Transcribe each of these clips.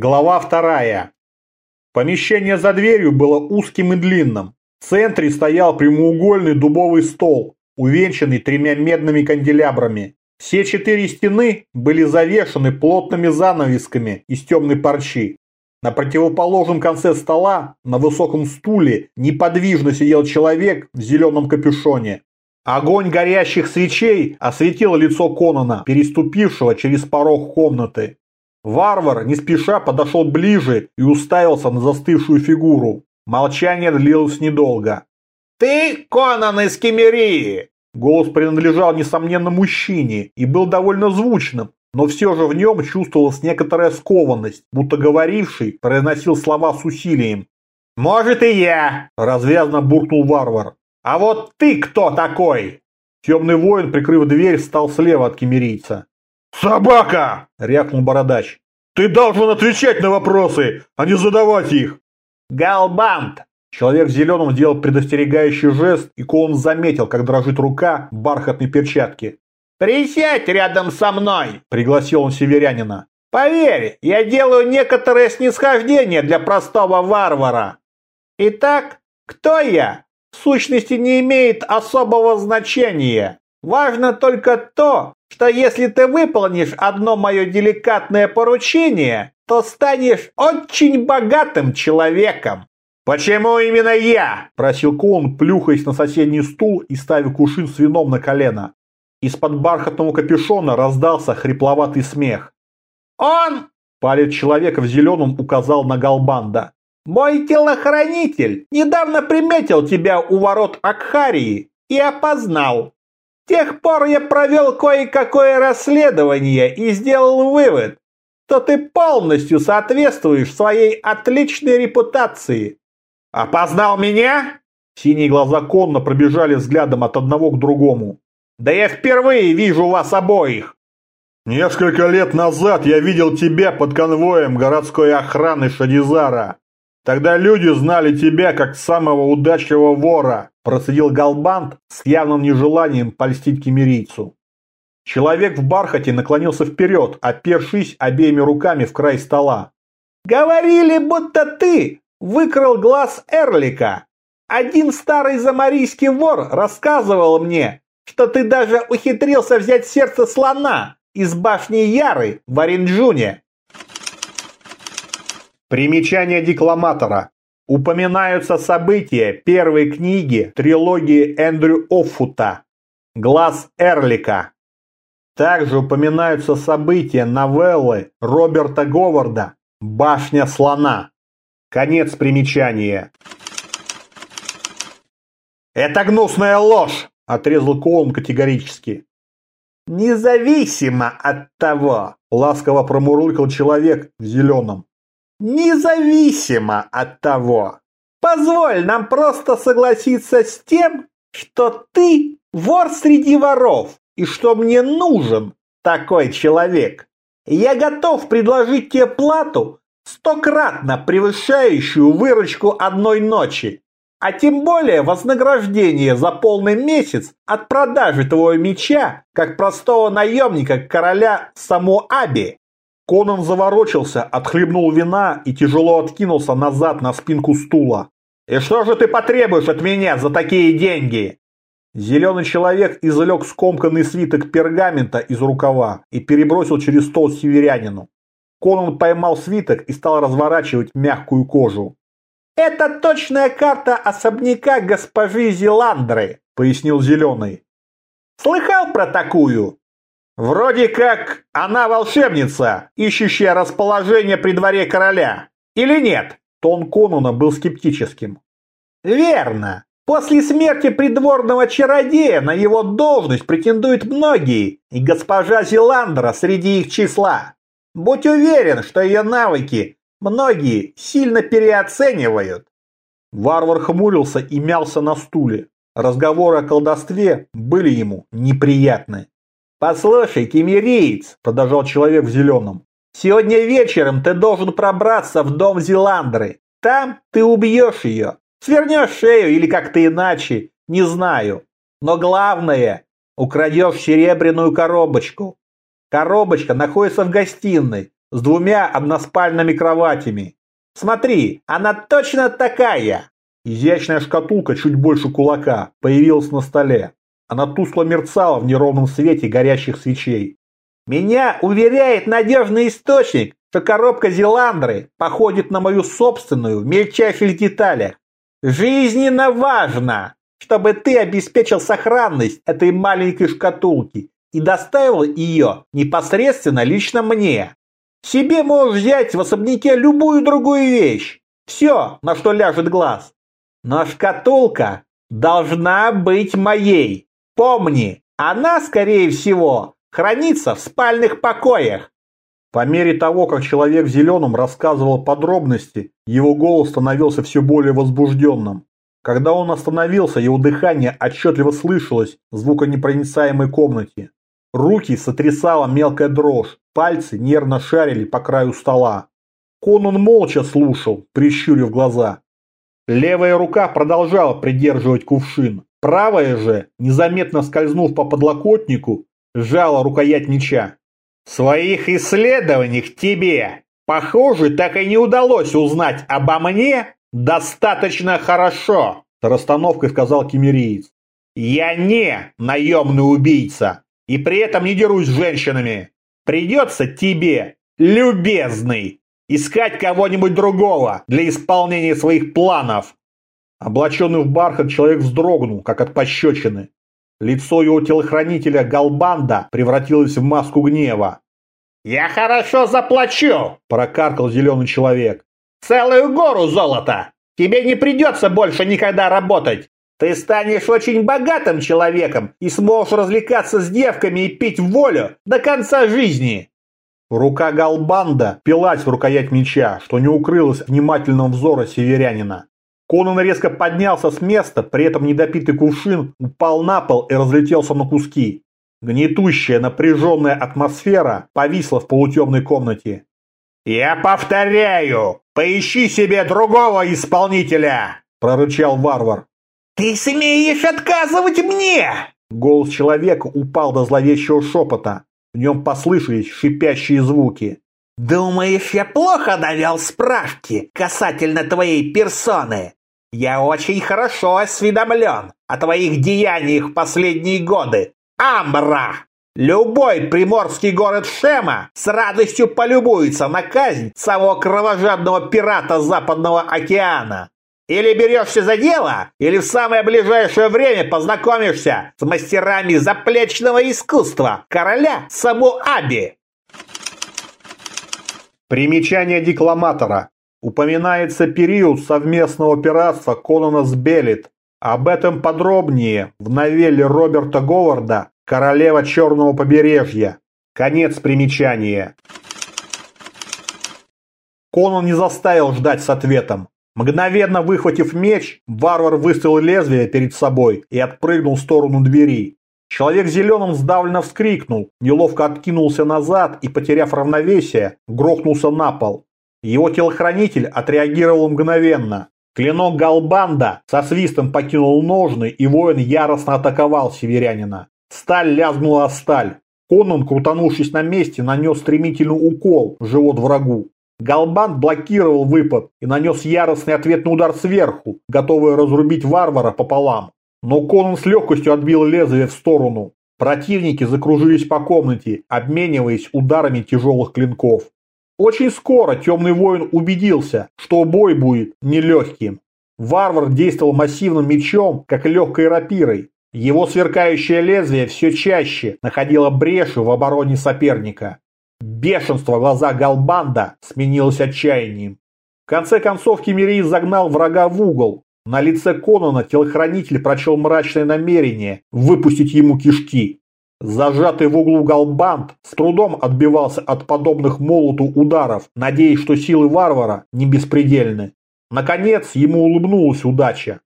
Глава вторая. Помещение за дверью было узким и длинным. В центре стоял прямоугольный дубовый стол, увенчанный тремя медными канделябрами. Все четыре стены были завешаны плотными занавесками из темной парчи. На противоположном конце стола, на высоком стуле, неподвижно сидел человек в зеленом капюшоне. Огонь горящих свечей осветил лицо Конона, переступившего через порог комнаты. Варвар не спеша подошел ближе и уставился на застывшую фигуру. Молчание длилось недолго. «Ты Конан из Кемерии!» Голос принадлежал, несомненно, мужчине и был довольно звучным, но все же в нем чувствовалась некоторая скованность, будто говоривший произносил слова с усилием. «Может и я!» – развязно буркнул варвар. «А вот ты кто такой?» Темный воин, прикрыв дверь, встал слева от кемерийца. «Собака!» – рявкнул бородач. «Ты должен отвечать на вопросы, а не задавать их!» «Галбант!» Человек в зеленом сделал предостерегающий жест, и Коун заметил, как дрожит рука в бархатной перчатке. «Присядь рядом со мной!» – пригласил он северянина. «Поверь, я делаю некоторое снисхождение для простого варвара. Итак, кто я? В сущности не имеет особого значения. Важно только то, что если ты выполнишь одно мое деликатное поручение, то станешь очень богатым человеком. «Почему именно я?» – просил Коун, плюхаясь на соседний стул и ставя кушин с вином на колено. Из-под бархатного капюшона раздался хрипловатый смех. «Он!» – палец человека в зеленом указал на Галбанда. «Мой телохранитель недавно приметил тебя у ворот Акхарии и опознал тех пор я провел кое-какое расследование и сделал вывод, что ты полностью соответствуешь своей отличной репутации. Опознал меня? Синие глаза конно пробежали взглядом от одного к другому. Да я впервые вижу вас обоих. Несколько лет назад я видел тебя под конвоем городской охраны Шадизара. Тогда люди знали тебя как самого удачливого вора, процедил Галбант с явным нежеланием польстить кемерийцу. Человек в бархате наклонился вперед, опершись обеими руками в край стола. «Говорили, будто ты выкрал глаз Эрлика. Один старый замарийский вор рассказывал мне, что ты даже ухитрился взять сердце слона из башни Яры в Оринджуне. Примечание декламатора. Упоминаются события первой книги трилогии Эндрю Оффута «Глаз Эрлика». Также упоминаются события новеллы Роберта Говарда «Башня слона». Конец примечания. «Это гнусная ложь!» – отрезал Коулм категорически. «Независимо от того», – ласково промурлыкал человек в зеленом, Независимо от того. Позволь нам просто согласиться с тем, что ты вор среди воров, и что мне нужен такой человек. Я готов предложить тебе плату, стократно превышающую выручку одной ночи, а тем более вознаграждение за полный месяц от продажи твоего меча, как простого наемника короля Самуаби. Конан заворочился, отхлебнул вина и тяжело откинулся назад на спинку стула. «И что же ты потребуешь от меня за такие деньги?» Зеленый человек извлек скомканный свиток пергамента из рукава и перебросил через стол северянину. Конан поймал свиток и стал разворачивать мягкую кожу. «Это точная карта особняка госпожи Зеландры», — пояснил Зеленый. «Слыхал про такую? Вроде как она волшебница, ищущая расположение при дворе короля. Или нет? Тон Конуна был скептическим. Верно. После смерти придворного чародея на его должность претендуют многие, и госпожа Зеландра среди их числа. Будь уверен, что ее навыки многие сильно переоценивают. Варвар хмурился и мялся на стуле. Разговоры о колдовстве были ему неприятны. «Послушай, кемериец», — продолжал человек в зеленом, «сегодня вечером ты должен пробраться в дом Зеландры. Там ты убьешь ее, свернешь шею или как-то иначе, не знаю. Но главное, украдешь серебряную коробочку. Коробочка находится в гостиной, с двумя односпальными кроватями. Смотри, она точно такая!» Изящная шкатулка, чуть больше кулака, появилась на столе. Она тускло мерцала в неровном свете горящих свечей. «Меня уверяет надежный источник, что коробка Зеландры походит на мою собственную в мельчайших деталях. Жизненно важно, чтобы ты обеспечил сохранность этой маленькой шкатулки и доставил ее непосредственно лично мне. Себе можешь взять в особняке любую другую вещь. Все, на что ляжет глаз. Но шкатулка должна быть моей. Помни, она, скорее всего, хранится в спальных покоях. По мере того, как человек в зеленом рассказывал подробности, его голос становился все более возбужденным. Когда он остановился, его дыхание отчетливо слышалось в звуконепроницаемой комнате. Руки сотрясала мелкая дрожь, пальцы нервно шарили по краю стола. Конун молча слушал, прищурив глаза. Левая рука продолжала придерживать кувшин. Правая же, незаметно скользнув по подлокотнику, сжала рукоять меча. В своих исследованиях тебе, похоже, так и не удалось узнать обо мне достаточно хорошо, с расстановкой сказал кемериец. Я не наемный убийца и при этом не дерусь с женщинами. Придется тебе, любезный, искать кого-нибудь другого для исполнения своих планов. Облаченный в бархат человек вздрогнул, как от пощечины. Лицо его телохранителя Галбанда превратилось в маску гнева. «Я хорошо заплачу!» – прокаркал зеленый человек. «Целую гору золота! Тебе не придется больше никогда работать! Ты станешь очень богатым человеком и сможешь развлекаться с девками и пить волю до конца жизни!» Рука Галбанда пилась в рукоять меча, что не укрылось внимательного взора северянина. Конан резко поднялся с места, при этом недопитый кувшин упал на пол и разлетелся на куски. Гнетущая напряженная атмосфера повисла в полутемной комнате. «Я повторяю, поищи себе другого исполнителя!» – прорычал варвар. «Ты смеешь отказывать мне?» Голос человека упал до зловещего шепота. В нем послышались шипящие звуки. «Думаешь, я плохо навел справки касательно твоей персоны? Я очень хорошо осведомлен о твоих деяниях последние годы. Амбра! Любой приморский город Шема с радостью полюбуется на казнь самого кровожадного пирата Западного океана. Или берешься за дело, или в самое ближайшее время познакомишься с мастерами заплечного искусства короля Самуаби. Примечание декламатора. Упоминается период совместного пиратства Конана с Белит. Об этом подробнее в новелле Роберта Говарда «Королева Черного побережья». Конец примечания. Конан не заставил ждать с ответом. Мгновенно выхватив меч, варвар выставил лезвие перед собой и отпрыгнул в сторону двери. Человек в зеленом сдавленно вскрикнул, неловко откинулся назад и, потеряв равновесие, грохнулся на пол. Его телохранитель отреагировал мгновенно. Клинок Галбанда со свистом покинул ножны, и воин яростно атаковал северянина. Сталь лязгнула о сталь. Конан, крутанувшись на месте, нанес стремительный укол в живот врагу. Галбан блокировал выпад и нанес яростный ответный удар сверху, готовый разрубить варвара пополам. Но Конан с легкостью отбил лезвие в сторону. Противники закружились по комнате, обмениваясь ударами тяжелых клинков. Очень скоро темный воин убедился, что бой будет нелегким. Варвар действовал массивным мечом, как легкой рапирой. Его сверкающее лезвие все чаще находило бреши в обороне соперника. Бешенство в глазах Галбанда сменилось отчаянием. В конце концов Кемерий загнал врага в угол. На лице Конона телохранитель прочел мрачное намерение выпустить ему кишки. Зажатый в углу Галбанд с трудом отбивался от подобных молоту ударов, надеясь, что силы варвара не беспредельны. Наконец ему улыбнулась удача.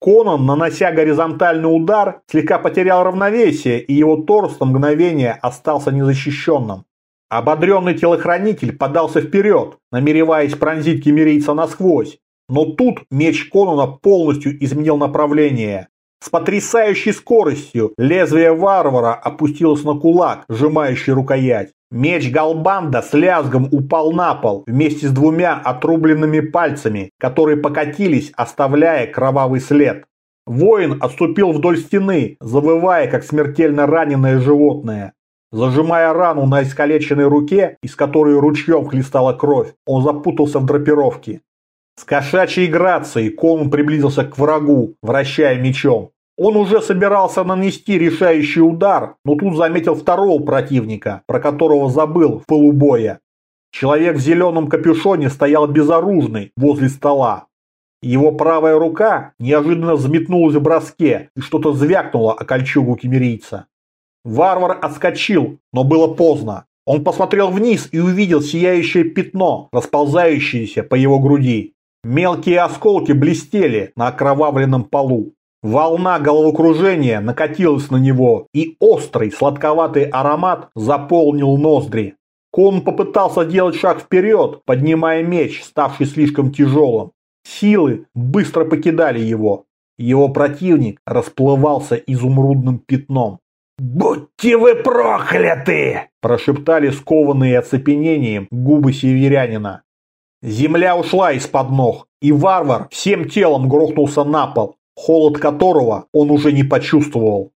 Конан, нанося горизонтальный удар, слегка потерял равновесие, и его торс на мгновение остался незащищенным. Ободренный телохранитель подался вперед, намереваясь пронзить кемерийца насквозь. Но тут меч Конона полностью изменил направление. С потрясающей скоростью лезвие варвара опустилось на кулак, сжимающий рукоять. Меч Галбанда с лязгом упал на пол вместе с двумя отрубленными пальцами, которые покатились, оставляя кровавый след. Воин отступил вдоль стены, завывая, как смертельно раненое животное. Зажимая рану на искалеченной руке, из которой ручьем хлестала кровь, он запутался в драпировке. С кошачьей грацией Конун приблизился к врагу, вращая мечом. Он уже собирался нанести решающий удар, но тут заметил второго противника, про которого забыл в полубоя. Человек в зеленом капюшоне стоял безоружный возле стола. Его правая рука неожиданно взметнулась в броске и что-то звякнуло о кольчугу кемерийца. Варвар отскочил, но было поздно. Он посмотрел вниз и увидел сияющее пятно, расползающееся по его груди. Мелкие осколки блестели на окровавленном полу. Волна головокружения накатилась на него, и острый сладковатый аромат заполнил ноздри. Кон попытался делать шаг вперед, поднимая меч, ставший слишком тяжелым. Силы быстро покидали его. Его противник расплывался изумрудным пятном. «Будьте вы прокляты!» – прошептали скованные оцепенением губы северянина. Земля ушла из-под ног, и варвар всем телом грохнулся на пол, холод которого он уже не почувствовал.